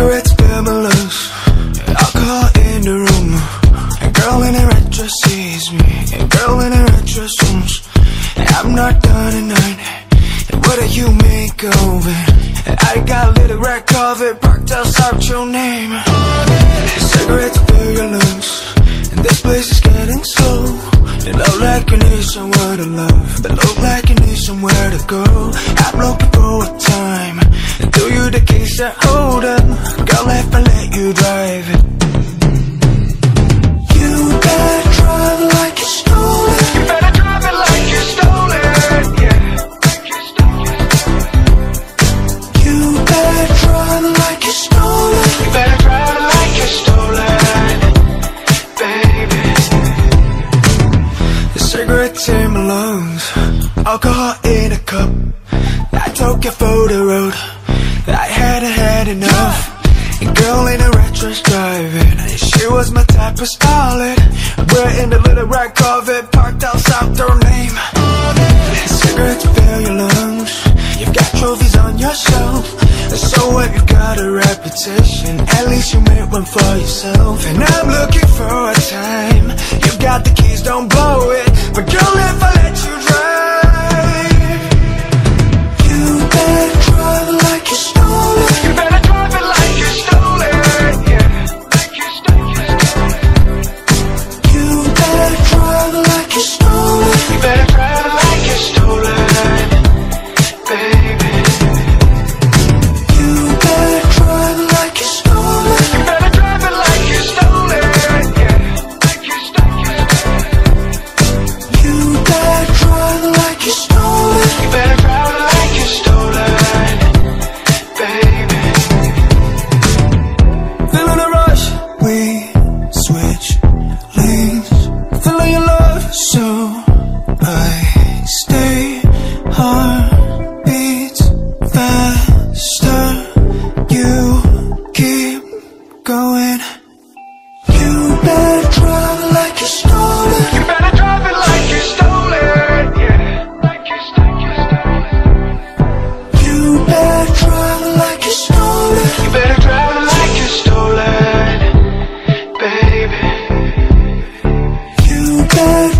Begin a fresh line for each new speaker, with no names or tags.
Cigarettes lungs, alcohol in the room. A girl in a red dress sees me, a girl in a red dress zooms. I'm not done tonight. What do you make of it? I got a little red carpet parked outside your name. Cigarettes lungs, and this place is getting slow. It look like you need somewhere to love, but look like you need somewhere to go. I'm looking for a time. Do you the keys that hold up? Girl, if I let you drive it. You better drive like you stole it. You better drive it like you stole it. Yeah. You better drive it like you stole it. You better drive it like you stole it, baby. The cigarettes in my lungs, alcohol in a cup. I took you for the road. I hadn't had enough. A girl in a dress driving. She was my type of starlet. We're in the little red Corvette parked outside her name. Cigarettes fill your lungs. You've got trophies on your shelf. So if you got a reputation, at least you made one for yourself. And I'm looking for a time. You've got the keys, don't blow it. But girl, so I stay heart beats faster. You keep going. You better drive like you stole it. You better drive it like you stole it. Yeah, you better drive like you stole it. You better drive it like you stole it, baby. You better.